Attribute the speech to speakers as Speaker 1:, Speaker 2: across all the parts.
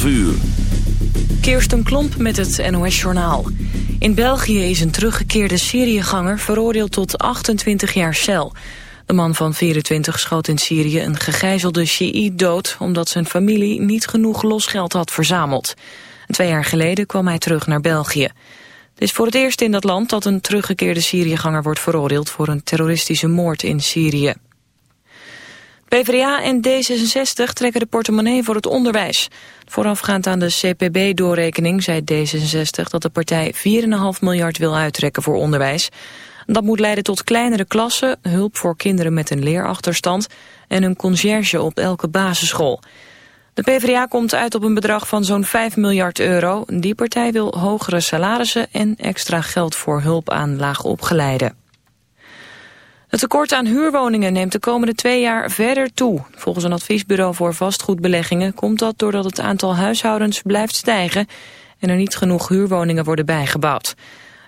Speaker 1: 12 uur.
Speaker 2: Kirsten Klomp met het NOS-journaal. In België is een teruggekeerde Syriëganger veroordeeld tot 28 jaar cel. De man van 24 schoot in Syrië een gegijzelde Shiït dood... omdat zijn familie niet genoeg losgeld had verzameld. Twee jaar geleden kwam hij terug naar België. Het is voor het eerst in dat land dat een teruggekeerde Syriëganger wordt veroordeeld... voor een terroristische moord in Syrië. PvdA en D66 trekken de portemonnee voor het onderwijs. Voorafgaand aan de CPB-doorrekening zei D66 dat de partij 4,5 miljard wil uittrekken voor onderwijs. Dat moet leiden tot kleinere klassen, hulp voor kinderen met een leerachterstand en een conciërge op elke basisschool. De PvdA komt uit op een bedrag van zo'n 5 miljard euro. Die partij wil hogere salarissen en extra geld voor hulp aan laagopgeleiden. Het tekort aan huurwoningen neemt de komende twee jaar verder toe. Volgens een adviesbureau voor vastgoedbeleggingen komt dat doordat het aantal huishoudens blijft stijgen en er niet genoeg huurwoningen worden bijgebouwd.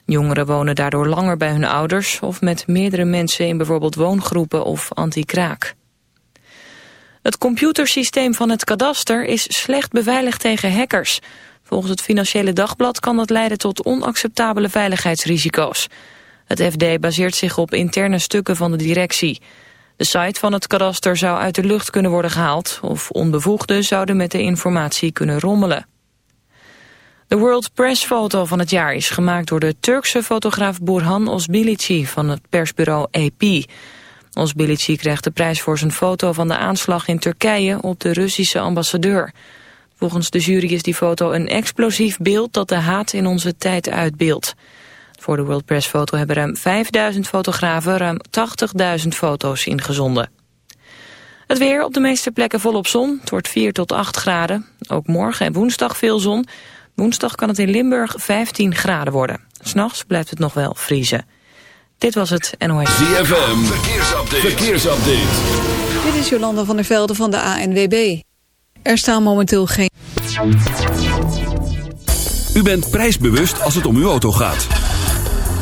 Speaker 2: Jongeren wonen daardoor langer bij hun ouders of met meerdere mensen in bijvoorbeeld woongroepen of anti-kraak. Het computersysteem van het kadaster is slecht beveiligd tegen hackers. Volgens het Financiële Dagblad kan dat leiden tot onacceptabele veiligheidsrisico's. Het FD baseert zich op interne stukken van de directie. De site van het kadaster zou uit de lucht kunnen worden gehaald... of onbevoegden zouden met de informatie kunnen rommelen. De World Press Foto van het jaar is gemaakt door de Turkse fotograaf Burhan Osbilici van het persbureau AP. Osbilici krijgt de prijs voor zijn foto van de aanslag in Turkije op de Russische ambassadeur. Volgens de jury is die foto een explosief beeld dat de haat in onze tijd uitbeeldt. Voor de World Press Foto hebben ruim 5000 fotografen ruim 80.000 foto's ingezonden. Het weer op de meeste plekken volop zon. Het wordt 4 tot 8 graden. Ook morgen en woensdag veel zon. Woensdag kan het in Limburg 15 graden worden. S'nachts blijft het nog wel vriezen. Dit was het NOS.
Speaker 1: ZFM, verkeersupdate. verkeersupdate.
Speaker 3: Dit is Jolanda van der Velde van de ANWB. Er staan momenteel geen...
Speaker 1: U bent prijsbewust als het om uw auto gaat.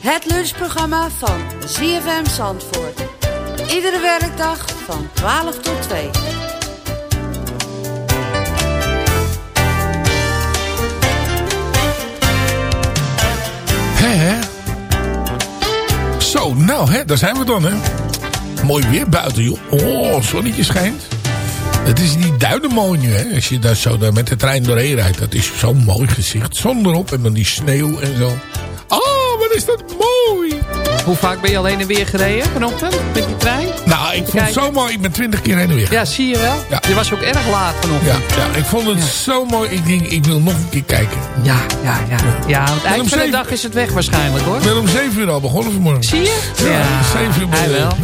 Speaker 4: Het lunchprogramma van ZFM Zandvoort. Iedere werkdag van 12 tot 2.
Speaker 5: Hè, hè? Zo, nou, hè, daar zijn we dan, hè. Mooi weer buiten, joh. Oh, zonnetje schijnt. Het is die duinen mooi nu, hè. Als je daar zo daar met de trein doorheen rijdt. Dat is zo'n mooi gezicht. Zon erop en dan die sneeuw en zo. Oh, wat is dat mooi.
Speaker 6: Hoe vaak ben je al heen en weer gereden vanochtend met die trein?
Speaker 5: Nou, ik vond het zo mooi. Ik ben twintig keer heen en weer.
Speaker 6: Ja, zie je wel.
Speaker 5: Ja.
Speaker 6: Je was ook erg laat vanochtend.
Speaker 5: Ja, ja, ik vond het
Speaker 6: Ja.
Speaker 5: zo mooi. Ik denk, ik wil nog een keer kijken.
Speaker 6: Ja, ja, ja. Ja, aan het
Speaker 5: om
Speaker 6: eind van de dag is het weg waarschijnlijk hoor.
Speaker 5: Ik ben om zeven uur al begonnen vanmorgen.
Speaker 6: Zie je?
Speaker 5: Ja, zeven uur
Speaker 6: Hij wel.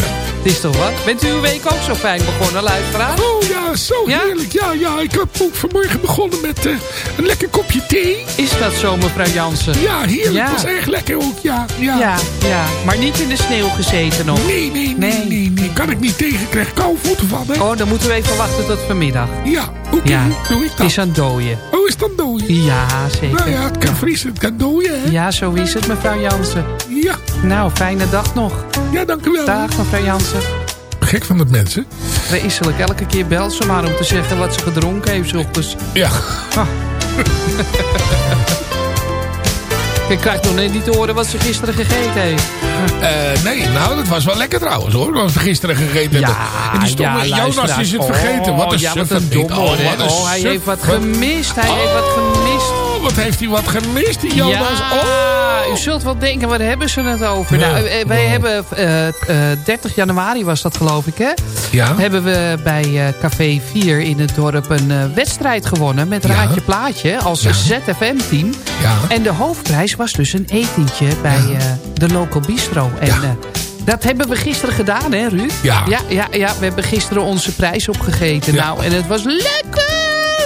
Speaker 6: Het is toch wat? Bent u uw week ook zo fijn begonnen, luisteraar?
Speaker 5: Oh ja, zo
Speaker 6: Ja?
Speaker 5: heerlijk. Ja, ja, ik heb ook vanmorgen begonnen met eh, een lekker kopje thee.
Speaker 6: Is dat zo, mevrouw Jansen?
Speaker 5: Ja, heerlijk.
Speaker 6: Ja.
Speaker 5: was erg lekker ook. Ja, ja.
Speaker 6: Ja, ja. Maar niet in de sneeuw gezeten nog.
Speaker 5: Nee, nee, nee,
Speaker 6: Nee.
Speaker 5: nee, nee. Kan ik niet tegen. Ik krijg koude voeten van, hè?
Speaker 6: Oh, dan moeten we even wachten tot vanmiddag.
Speaker 5: Ja, oké.
Speaker 6: Ja,
Speaker 5: Doe ik
Speaker 6: het
Speaker 5: dat.
Speaker 6: is aan het dooien.
Speaker 5: Oh, is dat dooien?
Speaker 6: Ja, zeker.
Speaker 5: Nou ja, het kan vriezen, het kan dooien, hè?
Speaker 6: Ja, zo is het, mevrouw Jansen.
Speaker 5: Ja,
Speaker 6: Nou, fijne dag nog.
Speaker 5: Ja dank u wel.
Speaker 6: Dag, mevrouw Jansen.
Speaker 5: Gek van dat mensen.
Speaker 6: Vreselijk, elke keer belt ze maar om te zeggen wat ze gedronken heeft ochtends.
Speaker 5: Ja.
Speaker 6: Ah. Ik krijg nog net niet te horen wat ze gisteren gegeten heeft.
Speaker 5: Eh, nee, nou, dat was wel lekker trouwens, hoor. Wat we gisteren gegeten
Speaker 6: Ja,
Speaker 5: hebben. En die stomme
Speaker 6: ja,
Speaker 5: Jonas is het
Speaker 6: Oh,
Speaker 5: vergeten. Wat een
Speaker 6: ja, wat een domme,
Speaker 5: Oh, wat een
Speaker 6: Oh, hij heeft wat gemist. Hij heeft wat gemist.
Speaker 5: Oh, wat heeft hij wat gemist, die Jonas.
Speaker 6: Ja,
Speaker 5: Oh.
Speaker 6: U zult wel denken, waar hebben ze het over?
Speaker 5: Ja.
Speaker 6: Nou, eh, wij hebben, eh, eh, 30 januari was dat geloof ik, hè?
Speaker 5: Ja?
Speaker 6: Hebben we bij eh, Café 4 in het dorp een eh, wedstrijd gewonnen... met
Speaker 5: Ja.
Speaker 6: Raadje Plaatje als
Speaker 5: Ja.
Speaker 6: ZFM-team.
Speaker 5: Ja.
Speaker 6: En de hoofdprijs was dus een etentje bij eh, de Local Bistro. En
Speaker 5: Ja.
Speaker 6: eh, dat hebben we gisteren gedaan, hè Ruud?
Speaker 5: Ja.
Speaker 6: Ja, ja, ja, we hebben gisteren onze prijs opgegeten. Nou, en het was lekker!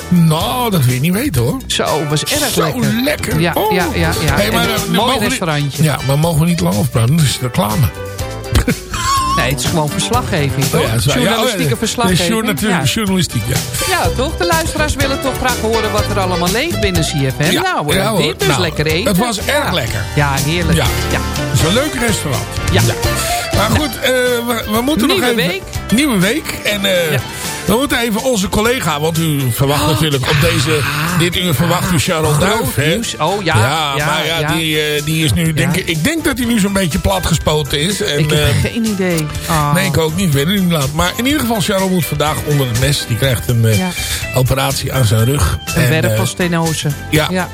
Speaker 5: Nou, dat wil je niet weten, hoor.
Speaker 6: Zo, was erg
Speaker 5: Zo
Speaker 6: lekker.
Speaker 5: lekker.
Speaker 6: Ja,
Speaker 5: Oh.
Speaker 6: ja, ja. ja.
Speaker 5: Hey, maar, eh,
Speaker 6: een
Speaker 5: mogen
Speaker 6: mooi
Speaker 5: niet-
Speaker 6: restaurantje.
Speaker 5: Ja, maar mogen we niet lang afpraten. Dat is reclame.
Speaker 6: Nee, het is gewoon verslaggeving, toch?
Speaker 5: Oh ja, dat is waar. Ja,
Speaker 6: Journalistieke verslaggeving.
Speaker 5: Natuurlijk,
Speaker 6: ja.
Speaker 5: journalistiek, ja.
Speaker 6: ja, toch? De luisteraars willen toch graag horen wat er allemaal leeft binnen CFM.
Speaker 5: Ja,
Speaker 6: nou,
Speaker 5: hoor.
Speaker 6: dit dus
Speaker 5: Nou,
Speaker 6: lekker eten.
Speaker 5: het was erg lekker.
Speaker 6: Ja, heerlijk.
Speaker 5: Ja. Het is een leuk restaurant.
Speaker 6: Ja.
Speaker 5: Maar goed, eh, we, we moeten
Speaker 6: Nieuwe
Speaker 5: nog even...
Speaker 6: week.
Speaker 5: Nieuwe week. En eh. We moeten even onze collega... Want u verwacht natuurlijk op deze... Dit uur verwacht u Charles Duif.
Speaker 6: Groot
Speaker 5: hè?
Speaker 6: nieuws. Oh, ja, ja,
Speaker 5: maar ja,
Speaker 6: ja.
Speaker 5: Die, eh, die is nu... Denk, ik- denk dat hij nu zo'n beetje platgespoten is. En,
Speaker 6: Ik heb
Speaker 5: eh,
Speaker 6: geen idee. Ah.
Speaker 5: Nee, ik ook niet. Weet het niet laat. Maar in ieder geval, Charles moet vandaag onder het mes. Die krijgt een eh,
Speaker 6: Ja.
Speaker 5: operatie aan zijn rug.
Speaker 6: Een
Speaker 5: En,
Speaker 6: wervelstenose.
Speaker 5: ja.
Speaker 6: Ja,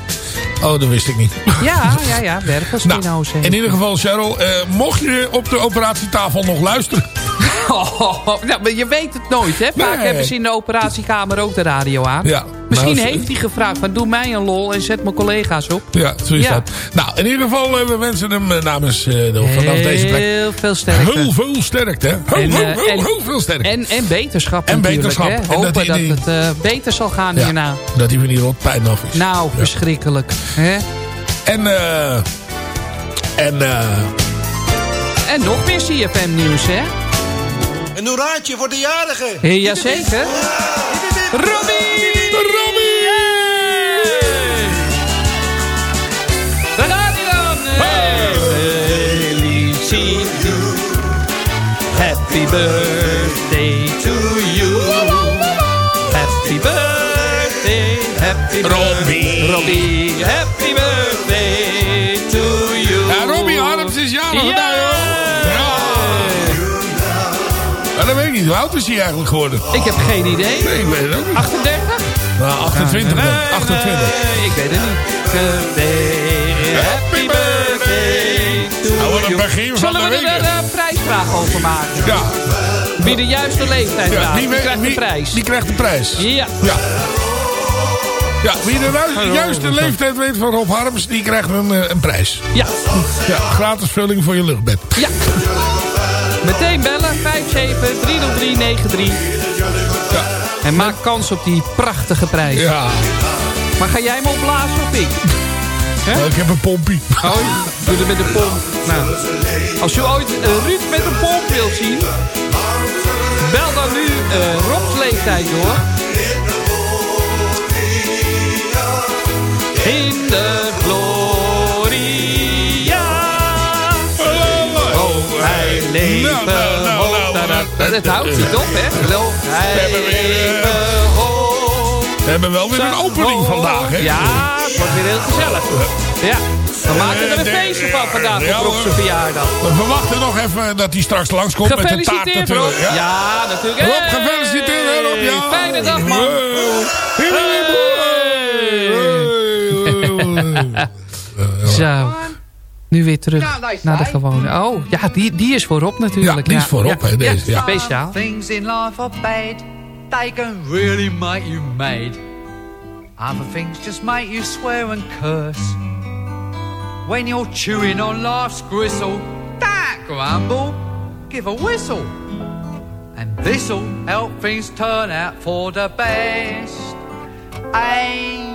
Speaker 5: Oh, dat wist ik niet.
Speaker 6: ja, ja, ja wervelstenose.
Speaker 5: Nou, in ieder geval, Cheryl, mocht je op de operatietafel nog luisteren...
Speaker 6: Oh, nou, maar je weet het nooit, hè? Vaak
Speaker 5: Nee.
Speaker 6: hebben ze in de operatiekamer ook de radio aan.
Speaker 5: Ja,
Speaker 6: Misschien
Speaker 5: nou,
Speaker 6: heeft hij gevraagd van doe mij een lol en zet mijn collega's op.
Speaker 5: Ja, zo is
Speaker 6: Ja.
Speaker 5: dat. Nou, in ieder geval, eh, we wensen hem eh, namens eh, de, vanaf deze plek
Speaker 6: Heel veel sterkte.
Speaker 5: heel veel sterkte. hè. Heel,
Speaker 6: En,
Speaker 5: heel, heel,
Speaker 6: en-
Speaker 5: heel veel sterkte.
Speaker 6: En, en beterschap
Speaker 5: En beterschap.
Speaker 6: Hè?
Speaker 5: En
Speaker 6: Hopen
Speaker 5: dat
Speaker 6: dat,
Speaker 5: die-
Speaker 6: het beter zal gaan
Speaker 5: ja,
Speaker 6: hierna.
Speaker 5: dat hij van die rotpijn af is.
Speaker 6: Nou,
Speaker 5: Ja.
Speaker 6: verschrikkelijk. Hè?
Speaker 5: En, eh en, eh
Speaker 6: En nog meer CFM nieuws, hè?
Speaker 7: Een hoeraatje voor de jarigen.
Speaker 6: Hé, Jazeker. Robbie!
Speaker 5: Robbie!
Speaker 6: Daar gaat hij dan. Happy birthday to you. Happy birthday, happy birthday.
Speaker 5: Robbie.
Speaker 6: Robbie, happy
Speaker 5: niet. Hoe oud is hij eigenlijk geworden?
Speaker 6: Ik heb geen idee.
Speaker 5: Nee, ik weet het ook niet.
Speaker 6: 38?
Speaker 5: Nou, 28 dan.
Speaker 6: Nee,
Speaker 5: 28.
Speaker 6: nee, ik weet het niet. Happy birthday to
Speaker 5: Nou, wat een begin van
Speaker 6: Zullen
Speaker 5: de
Speaker 6: we er een prijsvraag over maken?
Speaker 5: Ja.
Speaker 6: Wie de juiste leeftijd
Speaker 5: ja
Speaker 6: vraagt, die
Speaker 5: weet-
Speaker 6: krijgt de prijs.
Speaker 5: Die krijgt de prijs.
Speaker 6: Ja.
Speaker 5: Ja. Ja, wie de ju- juiste leeftijd weet van Rob Harms, die krijgt een, eh, een prijs.
Speaker 6: Ja.
Speaker 5: Ja, gratis vulling voor je luchtbed.
Speaker 6: Ja. Meteen bellen. 5730393.
Speaker 5: Ja.
Speaker 6: En maak kans op die prachtige prijs.
Speaker 5: Ja,
Speaker 6: Maar ga jij hem opblazen of ik? Hè?
Speaker 5: ik heb een pompie.
Speaker 6: Oh, doe het met een pomp. Nou, als u ooit eh, Ruud met een pomp wilt zien... bel dan nu eh Rob's leeftijd door. In de gloria. Leven.
Speaker 5: Nou, nou, nou,
Speaker 6: hoog,
Speaker 5: nou.
Speaker 6: Dat houdt niet op, hè? Hij
Speaker 5: eh,
Speaker 6: leven hoog.
Speaker 5: We hebben wel weer een opening vandaag, hè?
Speaker 6: Ja, het wordt weer heel gezellig. Ja, we maken er een feestje van vandaag
Speaker 5: Ja,
Speaker 6: op
Speaker 5: hoor.
Speaker 6: verjaardag.
Speaker 5: We verwachten nog even dat hij straks langskomt met de taart natuurlijk.
Speaker 6: Ja, natuurlijk.
Speaker 5: Rob,
Speaker 6: Hey,
Speaker 5: gefeliciteerd, hè, Rob. Ja.
Speaker 6: Fijne dag, man.
Speaker 5: Hey.
Speaker 6: Zo. Nu weer terug
Speaker 8: Ja,
Speaker 6: naar de gewone. Oh, ja, die, die is voorop natuurlijk.
Speaker 5: Ja, die is voorop, hè, deze, ja.
Speaker 6: Speciaal.
Speaker 8: Things in life are bad. They can really make you mad. Other things just make you swear and curse. When you're chewing on life's gristle, that grumble, give a whistle. And this'll help things turn out for the best. And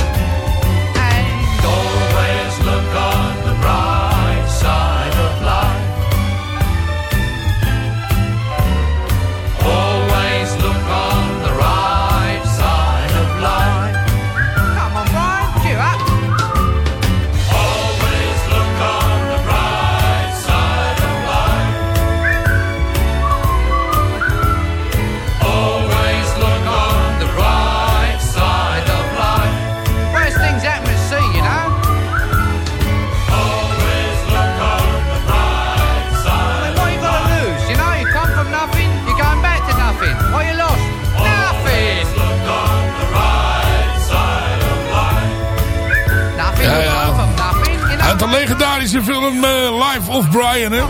Speaker 5: Legendarische film eh, Life of Brian, hè?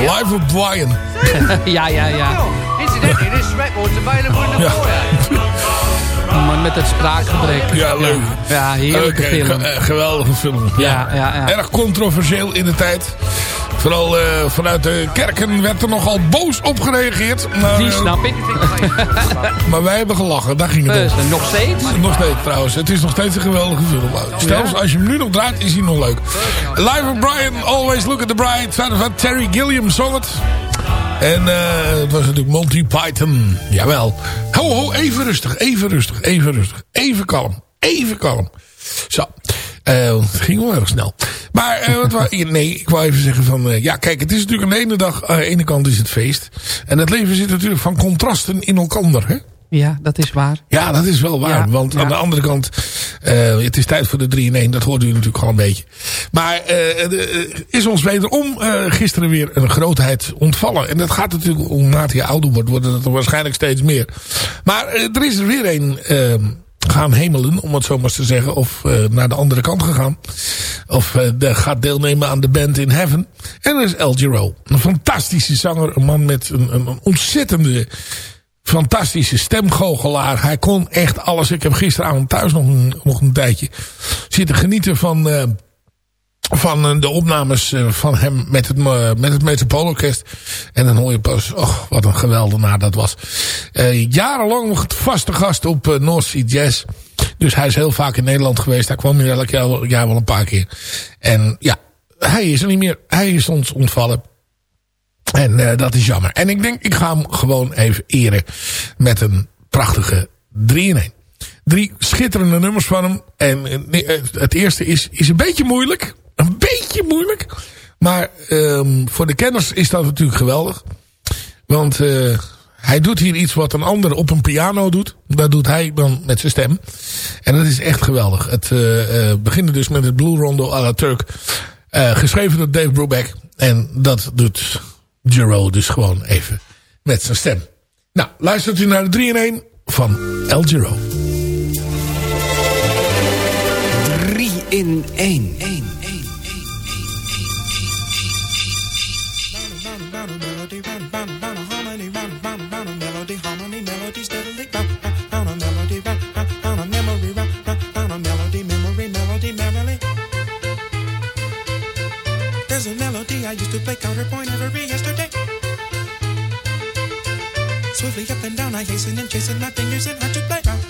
Speaker 5: Life of Brian.
Speaker 6: Ja, ja, ja.
Speaker 8: Incidentally, this record's available in the
Speaker 5: Ja.
Speaker 8: foyer.
Speaker 6: Maar met het spraakgebrek.
Speaker 5: Ja, leuk.
Speaker 6: Ja, heerlijke
Speaker 5: Oké,
Speaker 6: film.
Speaker 5: ge- eh, geweldige film.
Speaker 6: Ja, ja, ja.
Speaker 5: Erg controversieel in de tijd. Vooral eh, vanuit de kerken werd er nogal boos op gereageerd. Maar,
Speaker 6: Die
Speaker 5: eh,
Speaker 6: snap ik.
Speaker 5: maar wij hebben gelachen, daar ging het
Speaker 6: Dus,
Speaker 5: om.
Speaker 6: nog steeds?
Speaker 5: Nog steeds trouwens. Het is nog steeds een geweldige film. Stel, als je hem nu nog draait, is hij nog leuk. Live of Brian, Always Look at the Bride. Van, van Terry Gilliam zong het. En eh, het was natuurlijk Monty Python. Jawel. Ho, ho, even rustig, even rustig, even rustig. Even kalm, even kalm. Zo. Eh, want het ging wel erg snel. Maar eh, wat nee, ik wou even zeggen van... eh, ja, kijk, het is natuurlijk aan de ene dag... Aan de ene kant is het feest. En het leven zit natuurlijk van contrasten in elkander, hè?
Speaker 6: Ja, dat is waar.
Speaker 5: Ja, dat is wel waar.
Speaker 6: Ja,
Speaker 5: want
Speaker 6: ja.
Speaker 5: aan de andere kant, eh, het is tijd voor de 3 in 1. Dat hoorde u natuurlijk al een beetje. Maar eh, eh, is ons wederom eh, gisteren weer een grootheid ontvallen. En dat gaat natuurlijk, hoe naarmate je ouder wordt, wordt het er waarschijnlijk steeds meer. Maar eh, er is er weer een eh, gaan hemelen, om het zo maar te zeggen. Of eh, naar de andere kant gegaan. Of eh, de, gaat deelnemen aan de band in Heaven. En dat is El Giro. Een fantastische zanger. Een man met een, een, ontzettende fantastische stemgoochelaar. Hij kon echt alles. Ik heb gisteravond thuis nog een, nog een tijdje zitten genieten van, eh, van eh, de opnames eh, van hem met het, eh, met het Metropoolorkest. En dan hoor pas, oh, wat een geweldenaar dat was. Eh, jarenlang vaste gast op eh, North Sea Jazz. Dus hij is heel vaak in Nederland geweest. Hij kwam hier elk jaar, wel een paar keer. En ja, hij is er niet meer. Hij is ons ontvallen. En dat is jammer. En ik denk, ik ga hem gewoon even eren met een prachtige 3 in 1. Drie schitterende nummers van hem. En het eerste is, is een beetje moeilijk moeilijk. Maar ehm, voor de kenners is dat natuurlijk geweldig. Want eh, hij doet hier iets wat een ander op een piano doet. Dat doet hij dan met zijn stem. En dat is echt geweldig. Het eh, eh, uh, begint dus met het Blue Rondo à la Turk. geschreven door Dave Brubeck. En dat doet Giro dus gewoon even met zijn stem. Nou, luistert u naar de 3 in 1 van El Giro.
Speaker 9: 3 in 1. 1.
Speaker 10: used to play counterpoint every yesterday. Swiftly up and down, I hasten and chasing my fingers and hard to play round.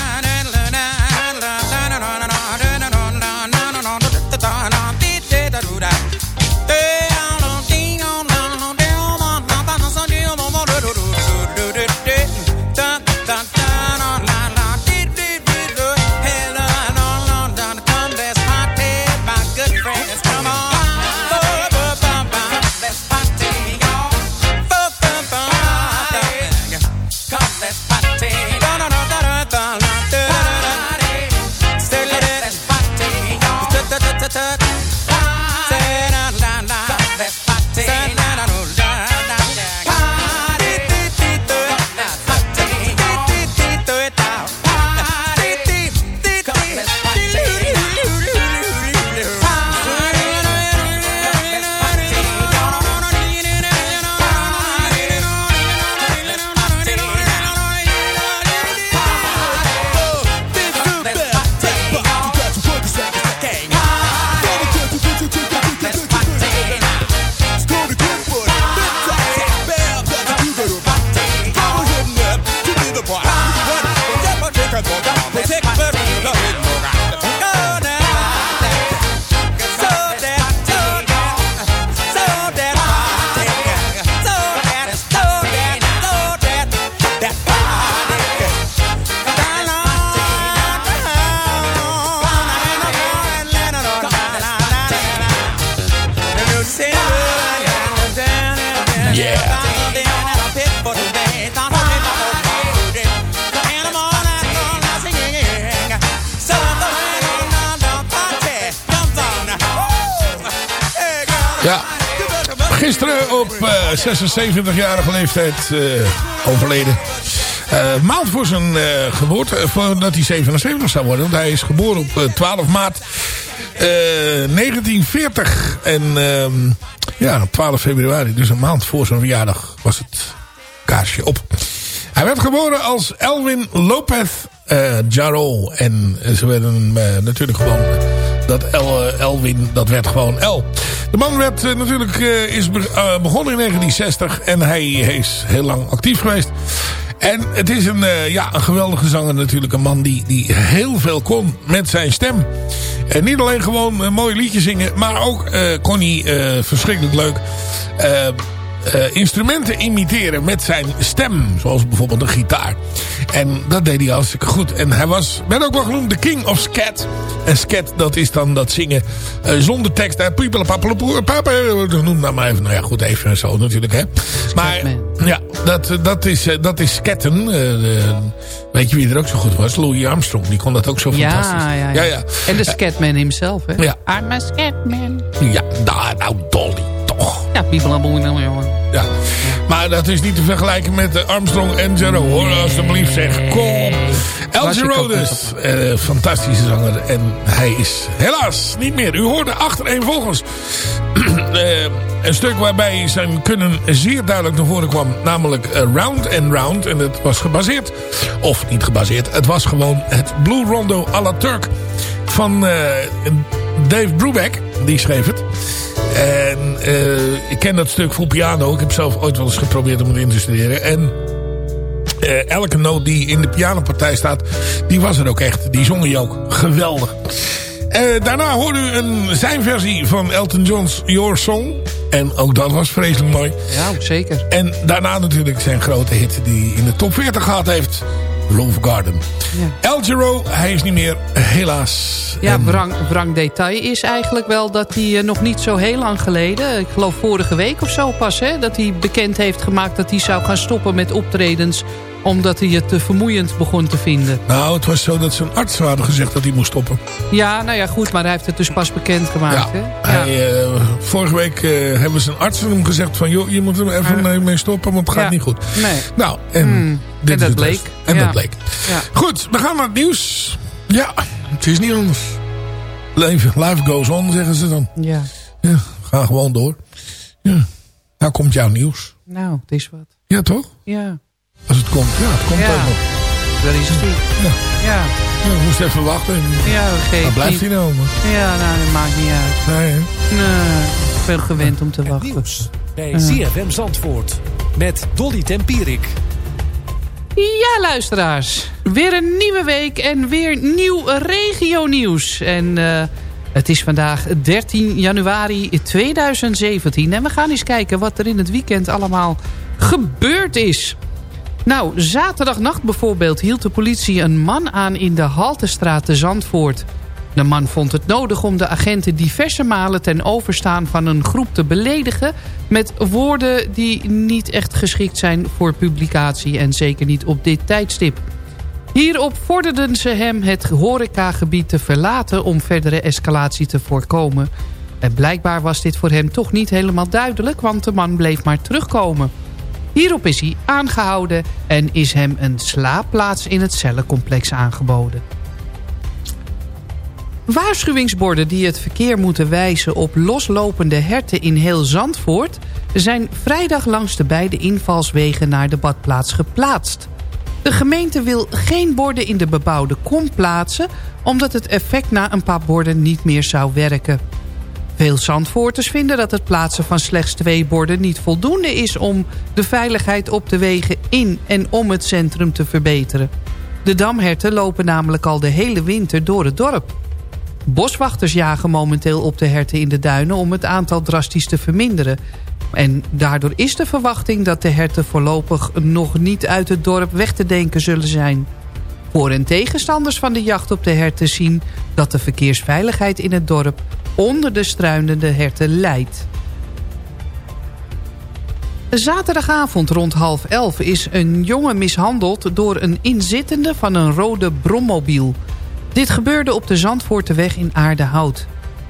Speaker 5: Ja. Gisteren op eh 76-jarige leeftijd eh, overleden. Eh, maand voor zijn eh, geboorte, eh, voordat hij 77 zou worden. Want hij is geboren op eh, 12 maart eh, 1940. En ehm, ja, 12 februari, dus een maand voor zijn verjaardag, was het kaarsje op. Hij werd geboren als Elwin Lopez eh Jarol. En ze werden eh, natuurlijk gewoon... Dat eh, Elwin, dat werd gewoon El. De man werd eh, natuurlijk eh, is be- begonnen in 1960 en hij is heel lang actief geweest. En het is een, ja, een geweldige zanger natuurlijk. Een man die, die heel veel kon met zijn stem. En niet alleen gewoon een mooi liedje zingen. Maar ook kon hij verschrikkelijk leuk eh, instrumenten imiteren met zijn stem. Zoals bijvoorbeeld een gitaar. En dat deed hij hartstikke goed. En hij was, werd ook wel genoemd de King of Scat. En scat, dat is dan dat zingen eh, zonder tekst. Eh, papa, noem dat maar even. Nou ja, goed, even zo natuurlijk. Hè. Maar ja, dat, dat, is, dat is scatten. Weet je wie er ook zo goed was? Louis Armstrong. Die kon dat ook zo fantastisch.
Speaker 6: Ja, ja, ja.
Speaker 5: ja, ja.
Speaker 6: En de Scatman himself, hè?
Speaker 5: Ja.
Speaker 6: I'm a Scatman.
Speaker 5: Ja, nou, nou Dolly, toch.
Speaker 6: Ja, people jongen.
Speaker 5: Ja. Maar dat is niet te vergelijken met eh, Armstrong en Jero, hoor. Alsjeblieft zeg, kom. El dus. Eh, fantastische zanger. En hij is helaas niet meer. U hoorde achtereenvolgens eh, een stuk waarbij zijn kunnen zeer duidelijk naar voren kwam. Namelijk eh, Round and Round. En het was gebaseerd, of niet gebaseerd. Het was gewoon het Blue Rondo à la Turk van eh, Dave Brubeck. Die schreef het. En eh, ik ken dat stuk voor piano. Ik heb zelf ooit wel eens geprobeerd om het in te studeren. En eh, elke noot die in de pianopartij staat, die was er ook echt. Die zong hij ook. Geweldig. Eh, daarna hoorde u een, zijn versie van Elton John's Your Song. En ook dat was vreselijk mooi.
Speaker 6: Ja, zeker.
Speaker 5: En daarna natuurlijk zijn grote hit die in de top 40 gehad heeft. Roof Garden.
Speaker 6: Ja.
Speaker 5: El Giro, hij is niet meer, helaas.
Speaker 6: Ja,
Speaker 5: En-
Speaker 6: wrang, wrang detail is eigenlijk wel dat hij eh, nog niet zo heel lang geleden... ik geloof vorige week of zo pas... Hè, dat hij bekend heeft gemaakt dat hij zou gaan stoppen met optredens... omdat hij het te vermoeiend begon te vinden.
Speaker 5: Nou, het was zo dat zijn arts hadden gezegd dat hij moest stoppen.
Speaker 6: Ja, nou ja, goed, maar hij heeft het dus pas bekend gemaakt.
Speaker 5: Ja,
Speaker 6: Hè?
Speaker 5: Hij, eh, vorige week eh, hebben zijn artsen hem gezegd van... joh, je moet er even mee- mee stoppen, want het gaat niet goed.
Speaker 6: Nee.
Speaker 5: Nou, en,
Speaker 6: Hmm.
Speaker 5: dit
Speaker 6: En dat bleek.
Speaker 5: En dat bleek.
Speaker 6: Ja.
Speaker 5: Goed, we gaan naar het nieuws. Ja, het is niet anders. Leven, life goes on, zeggen ze dan.
Speaker 6: Ja,
Speaker 5: Ja, ga gewoon door. Ja, nou komt jouw nieuws.
Speaker 6: nou, het is wat.
Speaker 5: Ja, toch?
Speaker 6: Ja,
Speaker 5: Als het komt, ja, het komt
Speaker 6: Ja.
Speaker 5: ook nog.
Speaker 6: dat is het.
Speaker 5: Ja,
Speaker 6: Ja,
Speaker 5: ja we moesten even wachten.
Speaker 6: ja dat geeft
Speaker 5: Waar blijft hij nou? maar?
Speaker 6: Ja, nou, dat maakt niet uit.
Speaker 5: Nee, hè?
Speaker 6: Nee, ik ben gewend om te wachten.
Speaker 11: Nieuws bij. ZFM Zandvoort. Met Dolly Tempierik.
Speaker 6: Ja, luisteraars. Weer een nieuwe week en weer nieuw regionieuws. En eh, het is vandaag 13 januari 2017. En we gaan eens kijken wat er in het weekend allemaal gebeurd is. Nou, zaterdagnacht bijvoorbeeld hield de politie een man aan in de Haltestraat te Zandvoort. De man vond het nodig om de agenten diverse malen ten overstaan van een groep te beledigen... met woorden die niet echt geschikt zijn voor publicatie en zeker niet op dit tijdstip. Hierop vorderden ze hem het horecagebied te verlaten om verdere escalatie te voorkomen. En blijkbaar was dit voor hem toch niet helemaal duidelijk, want de man bleef maar terugkomen. Hierop is hij aangehouden en is hem een slaapplaats in het cellencomplex aangeboden. Waarschuwingsborden die het verkeer moeten wijzen op loslopende herten in heel Zandvoort... zijn vrijdag langs de beide invalswegen naar de badplaats geplaatst. De gemeente wil geen borden in de bebouwde kom plaatsen... omdat het effect na een paar borden niet meer zou werken. Veel Zandvoorters vinden dat het plaatsen van slechts twee borden niet voldoende is... om de veiligheid op de wegen in en om het centrum te verbeteren. De damherten lopen namelijk al de hele winter door het dorp. Boswachters jagen momenteel op de herten in de duinen om het aantal drastisch te verminderen. En daardoor is de verwachting dat de herten voorlopig nog niet uit het dorp weg te denken zullen zijn. Voor- en tegenstanders van de jacht op de herten zien dat de verkeersveiligheid in het dorp onder de struinende herten leidt. Zaterdagavond rond half elf is een jongen mishandeld door een inzittende van een rode brommobiel. Dit gebeurde op de Zandvoorteweg in Aardehout.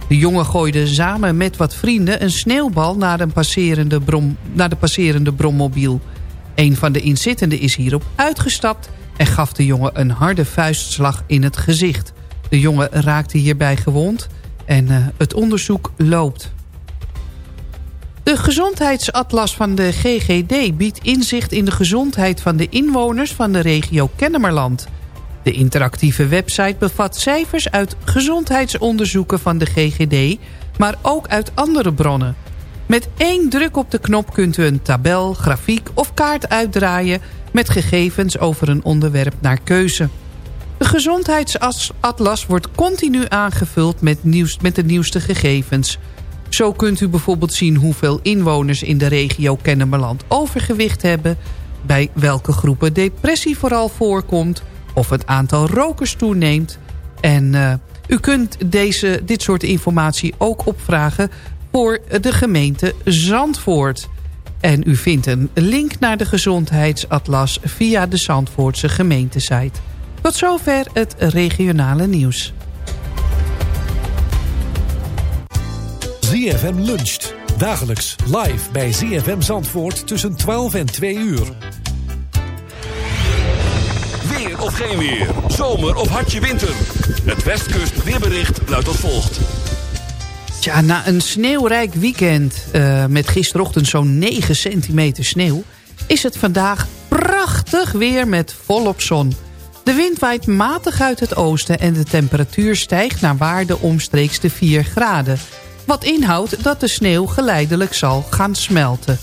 Speaker 6: De jongen gooide samen met wat vrienden een sneeuwbal naar, een passerende brom, naar de passerende brommobiel. Een van de inzittenden is hierop uitgestapt en gaf de jongen een harde vuistslag in het gezicht. De jongen raakte hierbij gewond en uh, het onderzoek loopt. De gezondheidsatlas van de GGD biedt inzicht in de gezondheid van de inwoners van de regio Kennemerland. De interactieve website bevat cijfers uit gezondheidsonderzoeken van de GGD, maar ook uit andere bronnen. Met één druk op de knop kunt u een tabel, grafiek of kaart uitdraaien met gegevens over een onderwerp naar keuze. Gezondheidsatlas wordt continu aangevuld met, nieuws, met de nieuwste gegevens. Zo kunt u bijvoorbeeld zien hoeveel inwoners in de regio Kennemerland overgewicht hebben... bij welke groepen depressie vooral voorkomt... of het aantal rokers toeneemt. En uh, u kunt deze, dit soort informatie ook opvragen voor de gemeente Zandvoort. En u vindt een link naar de gezondheidsatlas via de Zandvoortse gemeentesite. Tot zover het regionale nieuws.
Speaker 11: ZFM luncht. Dagelijks live bij ZFM Zandvoort tussen 12 en 2 uur.
Speaker 1: Weer of geen weer. Zomer of hartje winter. Het Westkust weerbericht luidt als volgt.
Speaker 6: Tja, na een sneeuwrijk weekend uh, met gisterochtend zo'n 9 centimeter sneeuw... is het vandaag prachtig weer met volop zon. De wind waait matig uit het oosten en de temperatuur stijgt naar waarde omstreeks de 4 graden. Wat inhoudt dat de sneeuw geleidelijk zal gaan smelten.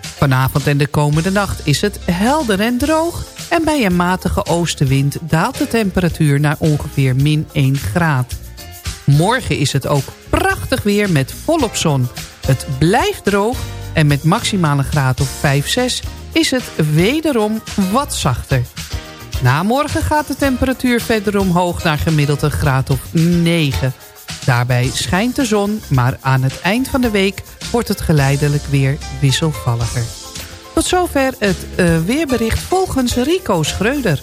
Speaker 6: Vanavond en de komende nacht is het helder en droog... en bij een matige oostenwind daalt de temperatuur naar ongeveer min 1 graad. Morgen is het ook prachtig weer met volop zon. Het blijft droog en met maximale graad of 5, 6 is het wederom wat zachter. Na morgen gaat de temperatuur verder omhoog naar gemiddeld een graad of 9. Daarbij schijnt de zon, maar aan het eind van de week wordt het geleidelijk weer wisselvalliger. Tot zover het uh, weerbericht volgens Rico Schreuder.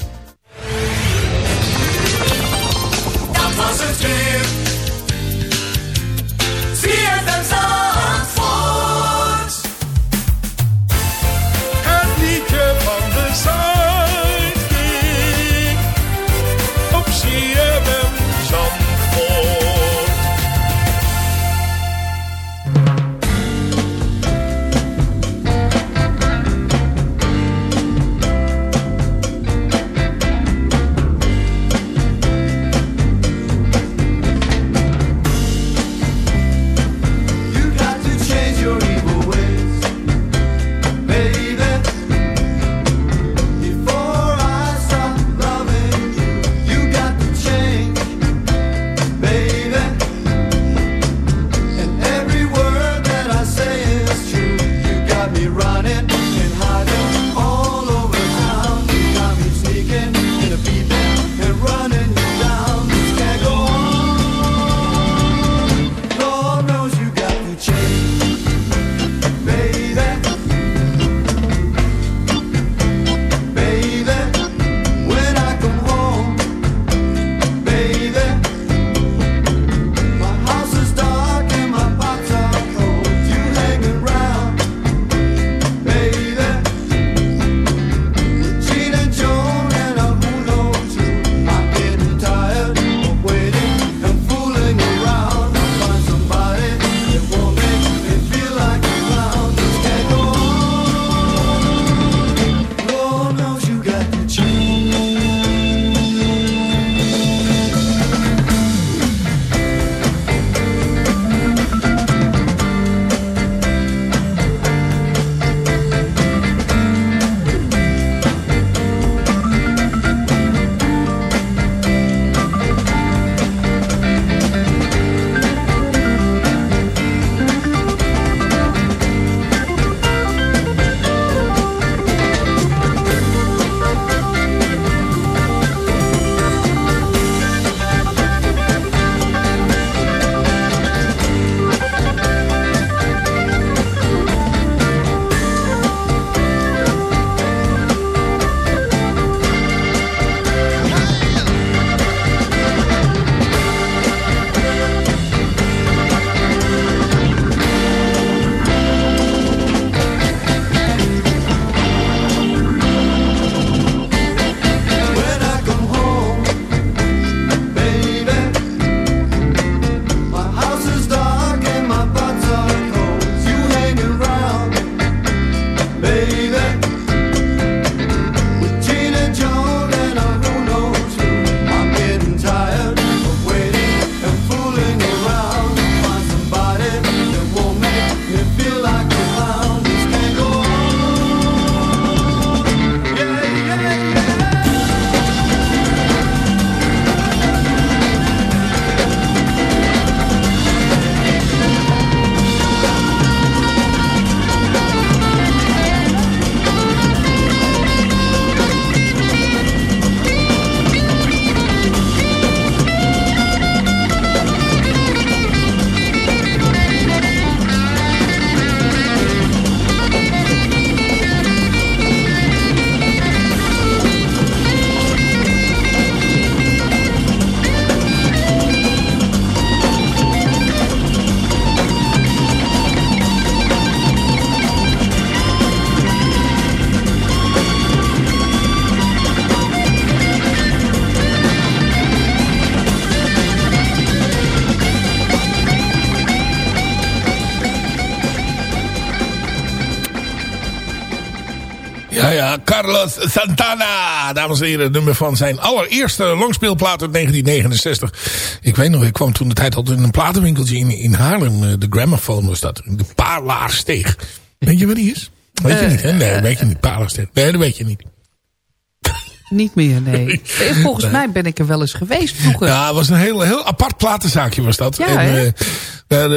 Speaker 5: Carlos Santana. Dames en heren, het nummer van zijn allereerste langspeelplaat uit 1969. Ik weet nog, ik kwam toen de tijd altijd in een platenwinkeltje in, in Haarlem. eh, De Gramophone was dat. De Paarlaarsteeg. Weet je wat die is? Weet je
Speaker 6: Eh,
Speaker 5: niet, hè? Nee, weet je niet. Paarlaarsteeg. Nee, dat weet je niet.
Speaker 6: Niet meer, nee. Eh, Volgens
Speaker 5: Nee.
Speaker 6: mij ben ik er wel eens geweest vroeger.
Speaker 5: Ja, het was een heel, heel apart platenzaakje was dat.
Speaker 6: Ja,
Speaker 5: en, eh, eh,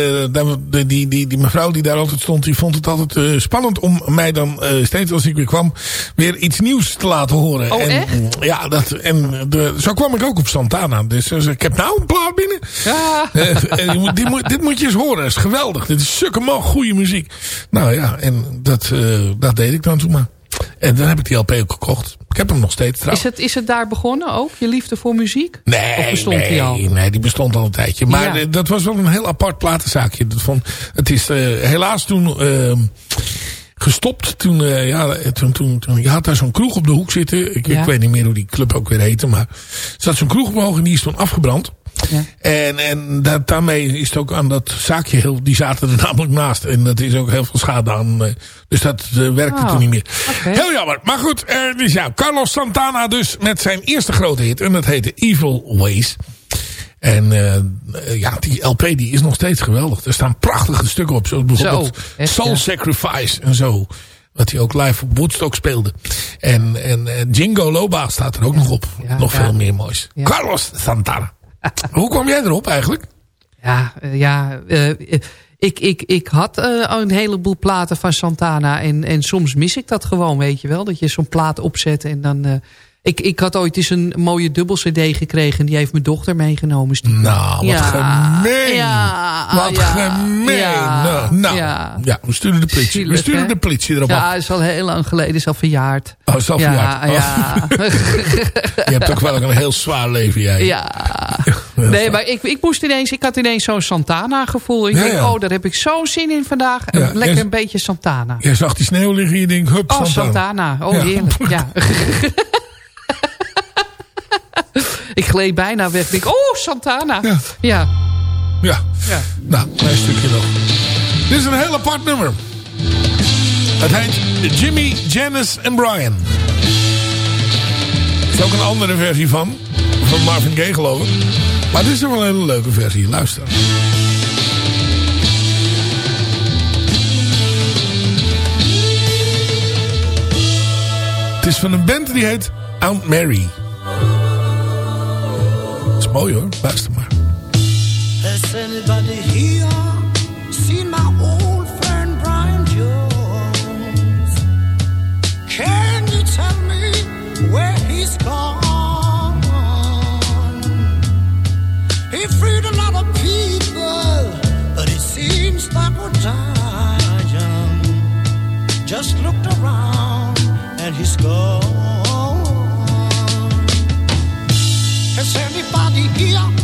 Speaker 5: de- die, die, die mevrouw die daar altijd stond, die vond het altijd spannend om mij dan steeds als ik weer kwam, weer iets nieuws te laten horen.
Speaker 6: Oh,
Speaker 5: en,
Speaker 6: echt?
Speaker 5: Ja, dat, en de, zo kwam ik ook op Santana. Dus zei, ik heb nou een plaat binnen.
Speaker 6: Ja.
Speaker 5: En je moet, die moet, dit moet je eens horen, dat is geweldig. Dit is sukke man goede muziek. Nou ja, en dat, dat deed ik dan toen maar. En dan heb ik die LP ook gekocht. Ik heb hem nog steeds
Speaker 6: Is
Speaker 5: trouwens.
Speaker 6: het, is het daar begonnen ook, je liefde voor muziek?
Speaker 5: Nee,
Speaker 6: Of bestond
Speaker 5: nee,
Speaker 6: die al?
Speaker 5: nee, die bestond al een tijdje. Maar
Speaker 6: Ja.
Speaker 5: eh, dat was wel een heel apart platenzaakje. Dat vond, het is eh, helaas toen ehm, gestopt. Toen, eh, ja, toen, toen, toen, je had daar zo'n kroeg op de hoek zitten. Ik,
Speaker 6: Ja.
Speaker 5: ik weet niet meer hoe die club ook weer heette. Maar er zat zo'n kroeg omhoog en die is toen afgebrand.
Speaker 6: Ja.
Speaker 5: En, en da- daarmee is het ook aan dat zaakje heel... Die zaten er namelijk naast. En dat is ook heel veel schade aan. eh, dus dat eh, werkte
Speaker 6: Oh,
Speaker 5: toen niet meer. Heel jammer. Maar goed, eh, dus ja, Carlos Santana dus met zijn eerste grote hit. En dat heette Evil Ways. En ja, die LP die is nog steeds geweldig. Er staan prachtige stukken op. Zoals bijvoorbeeld
Speaker 6: Zo, echt,
Speaker 5: Soul
Speaker 6: ja.
Speaker 5: Sacrifice en zo. Wat hij ook live op Woodstock speelde. En, en Jingo Loba staat er ook nog op. Nog veel meer moois. Carlos Santana. Hoe kwam jij erop eigenlijk?
Speaker 6: Ja, eh, ja eh, eh, ik, ik, ik had een heleboel platen van Santana. En, en soms mis ik dat gewoon, weet je wel. Dat je zo'n plaat opzet en dan... ik, ik had ooit eens een mooie dubbel cd gekregen. En die heeft mijn dochter meegenomen. stiekem.
Speaker 5: Nou, wat gemeen.
Speaker 6: Ja,
Speaker 5: Wat
Speaker 6: ja,
Speaker 5: gemeen.
Speaker 6: ja,
Speaker 5: nou, nou,
Speaker 6: ja.
Speaker 5: we sturen de politie. we sturen
Speaker 6: hè?
Speaker 5: de politie erop
Speaker 6: Ja,
Speaker 5: af.
Speaker 6: is al heel lang geleden. Is al verjaard.
Speaker 5: Oh, is al
Speaker 6: ja,
Speaker 5: verjaard. Oh.
Speaker 6: Ja,
Speaker 5: Je hebt ook wel een heel zwaar leven, jij.
Speaker 6: ja. Nee, maar ik, ik moest ineens... Ik had ineens zo'n Santana gevoel. Ik denk, oh, daar heb ik zo zin in vandaag. Lekker
Speaker 5: jij-
Speaker 6: een beetje Santana.
Speaker 5: Jij zag die sneeuw liggen en je denkt, hup,
Speaker 6: Oh,
Speaker 5: Santana.
Speaker 6: Santana. Oh, heerlijk. Ja. ik gleed bijna weg. Ik denk, oh, Santana.
Speaker 5: Ja.
Speaker 6: Ja.
Speaker 5: Ja.
Speaker 6: Ja.
Speaker 5: Nou, een stukje nog. Dit is een heel apart nummer. Het heet Jimmy, Janice en Brian. Er is ook een andere versie van. Van Marvin Gaye geloof ik. Maar dit is wel een hele leuke versie. Luister. Het is van een band die heet Aunt Mary. Mooi hoor. Luister maar.
Speaker 9: Has anybody here seen my old friend Brian Jones? Can you tell me where he's gone? He freed a lot of people, but it seems like we're dying. Just looked around and he's gone. Anybody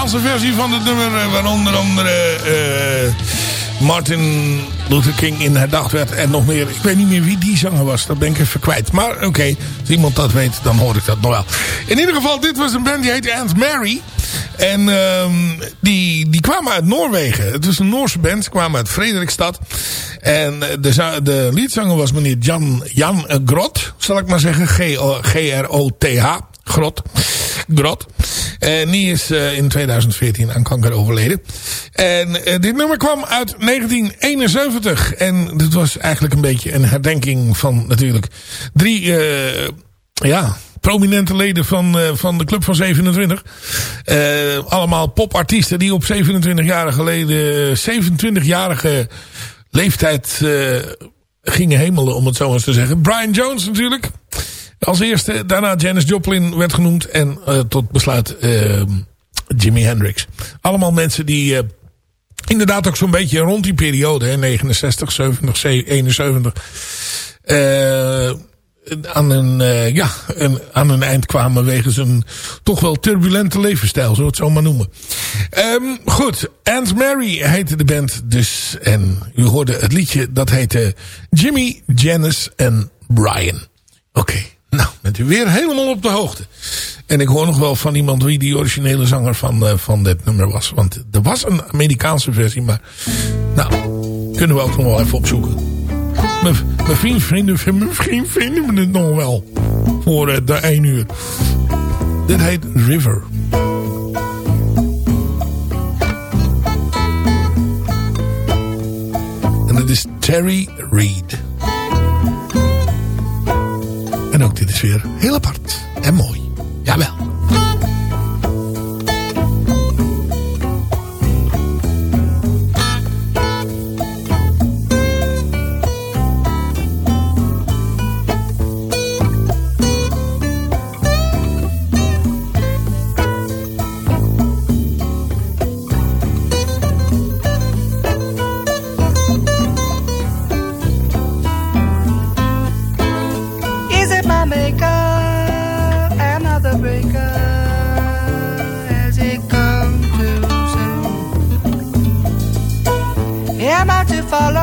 Speaker 5: Amerikaanse versie van het nummer... eh, waar onder andere eh, Martin Luther King in herdacht werd. En nog meer. Ik weet niet meer wie die zanger was. Dat ben ik even kwijt. Maar oké, als iemand dat weet, dan hoor ik dat nog wel. In ieder geval, dit was een band die heette Aunt Mary. En ehm, die, die kwamen uit Noorwegen. Het was een Noorse band. Ze kwamen uit Frederikstad. En eh, de, de leadzanger was meneer Jan, Jan Grot. Zal ik maar zeggen. G-R-O-T-H. Grot. Grot. En die is eh, in 2014 aan kanker overleden. En eh, dit nummer kwam uit 1971. En dit was eigenlijk een beetje een herdenking van natuurlijk drie... eh, ja, prominente leden van, eh, van de Club van 27. Eh, allemaal popartiesten die op 27-jarige leden, 27-jarige leeftijd eh, gingen hemelen, om het zo eens te zeggen. Brian Jones natuurlijk. Als eerste, daarna Janis Joplin werd genoemd. En eh, tot besluit eh, Jimi Hendrix. Allemaal mensen die eh, inderdaad ook zo'n beetje rond die periode, hè, 69, 70, 71... eh aan hun, eh, ja, aan hun eind kwamen wegens een toch wel turbulente levensstijl, we het zo maar noemen. Ehm, goed, Aunt Mary heette de band dus. En u hoorde het liedje, dat heette Jimmy, Janice en Brian. Oké, nou, bent u weer helemaal op de hoogte. En ik hoor nog wel van iemand wie die originele zanger van, eh, van dit nummer was. Want er was een Amerikaanse versie, maar nou, kunnen we ook nog wel even opzoeken. Mijn vinden, mijn vriend vinden we het nog wel. Voor eh, de 1 uur. Dit heet River. En dat is Terry Reid. En ook dit is weer heel apart en mooi. Jawel.
Speaker 12: Follow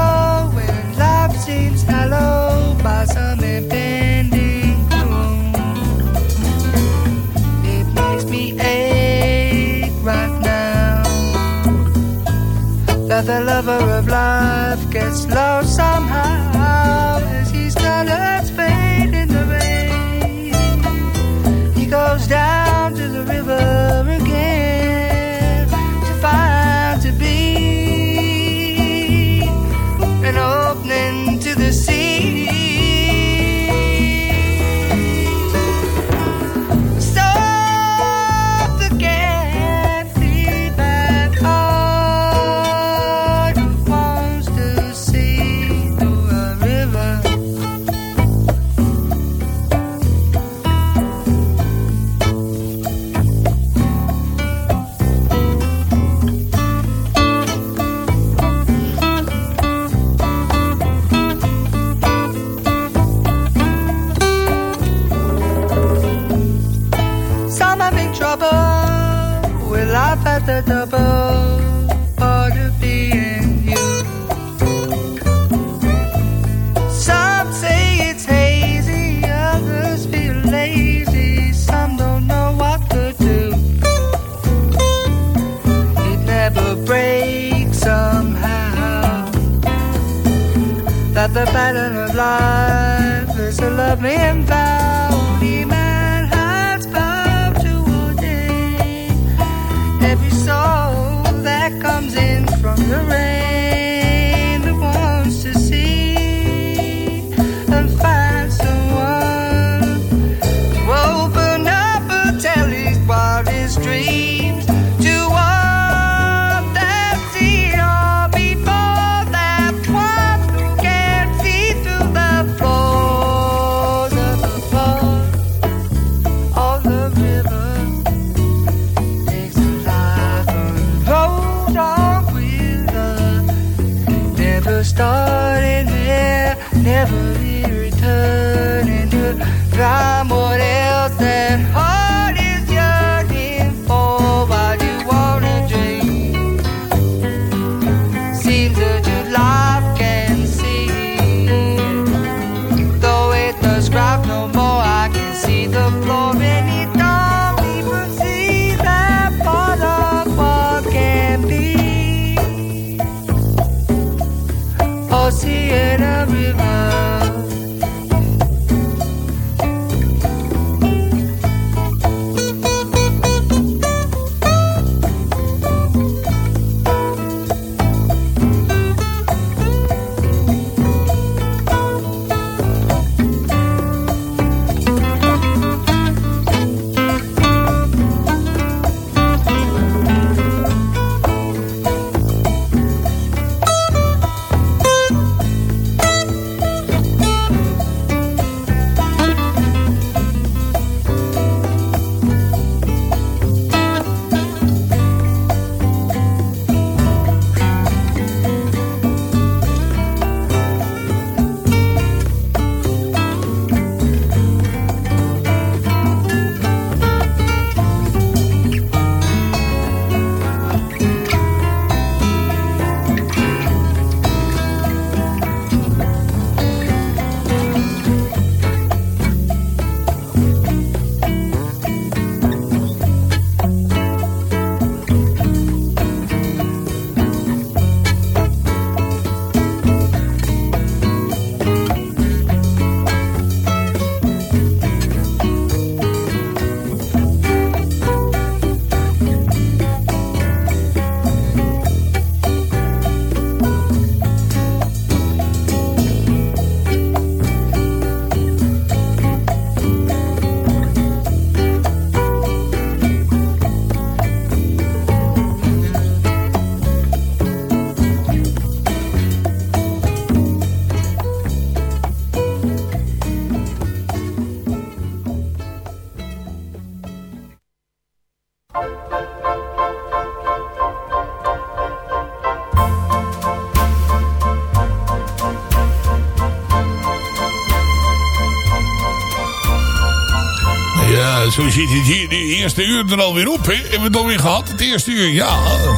Speaker 5: zo zit het hier. De eerste uur er alweer op. Hè. Hebben we het alweer gehad? Het eerste uur. Ja,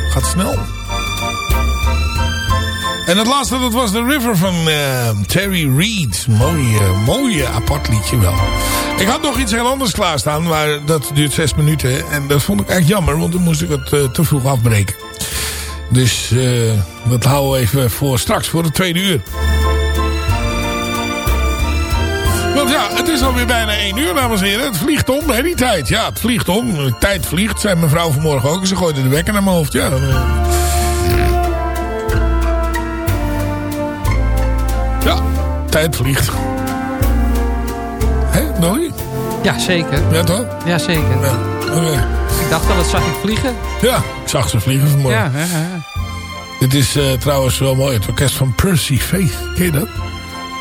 Speaker 5: gaat snel. En het laatste, dat was The River van eh, Terry Reid. Mooi, eh, mooie apart liedje wel. Ik had nog iets heel anders klaarstaan, maar dat duurt zes minuten. En dat vond ik echt jammer, want dan moest ik het eh, te vroeg afbreken. Dus eh, dat houden we even voor straks, voor de tweede uur. Het is alweer bijna één uur, dames en heren. Het vliegt om, hè, die tijd. Ja, het vliegt om. De tijd vliegt, zei mijn vrouw vanmorgen ook. Ze gooide de wekker naar mijn hoofd. Ja, dan, eh. ja tijd vliegt. Hé, nooit?
Speaker 6: Ja, zeker.
Speaker 5: Ja, toch?
Speaker 6: Ja, zeker. Ik dacht al, dat zag ik vliegen.
Speaker 5: Ja, ik zag ze vliegen vanmorgen.
Speaker 6: Ja, ja, ja.
Speaker 5: Dit is eh, trouwens wel mooi. Het orkest van Percy Faith. Ken je dat?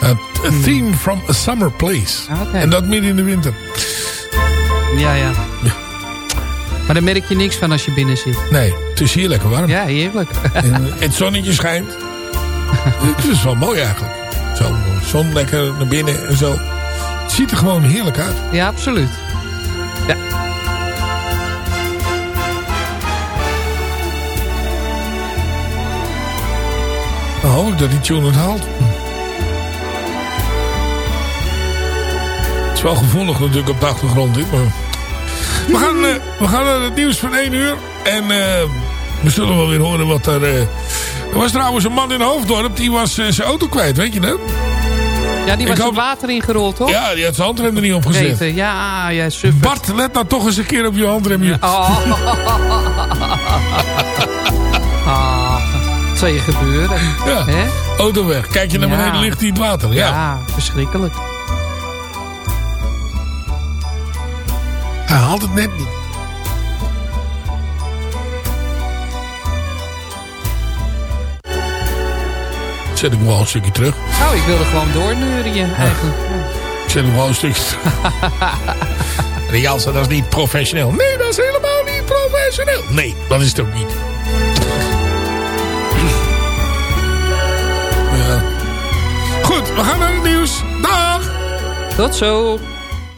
Speaker 5: A, theme from a summer place. En dat midden in de winter.
Speaker 6: Ja, ja. Maar daar merk je niks van als je binnen zit.
Speaker 5: Nee, het is hier lekker warm.
Speaker 6: Ja, heerlijk.
Speaker 5: En het zonnetje schijnt. Het is wel mooi eigenlijk. Zo, zon lekker naar binnen en zo. Het ziet er gewoon heerlijk uit.
Speaker 6: Ja, absoluut. Ja.
Speaker 5: Ik dat die tune het haalt. Is wel gevoelig natuurlijk op de achtergrond. Dit, maar... we, gaan, eh, we gaan naar het nieuws van 1 uur. En eh, we zullen wel weer horen wat er... eh, er was trouwens een man in Hoofddorp. Die was zijn auto kwijt. Weet je dat?
Speaker 6: Ja, die was
Speaker 5: hoop-
Speaker 6: het water ingerold, toch?
Speaker 5: Ja, die had zijn handrem er niet op gezet.
Speaker 6: Ja, ja, super.
Speaker 5: Bart, let nou toch eens een keer op je handrem.
Speaker 6: Oh. Ah, zou je gebeuren?
Speaker 5: Ja.
Speaker 6: Hè?
Speaker 5: Auto weg. Kijk je naar
Speaker 6: Ja.
Speaker 5: beneden, ligt in het water. Ja.
Speaker 6: Ja, verschrikkelijk.
Speaker 5: Hij haalt het net niet. Zet ik wel een stukje terug.
Speaker 6: Nou, ik wilde gewoon doorneurien eigenlijk.
Speaker 5: Ik zet hem wel een stukje terug. De Jansen, dat is niet professioneel. Nee, dat is helemaal niet professioneel. Nee, dat is het ook niet. Ja. Goed, we gaan naar het nieuws. Dag!
Speaker 6: Tot zo.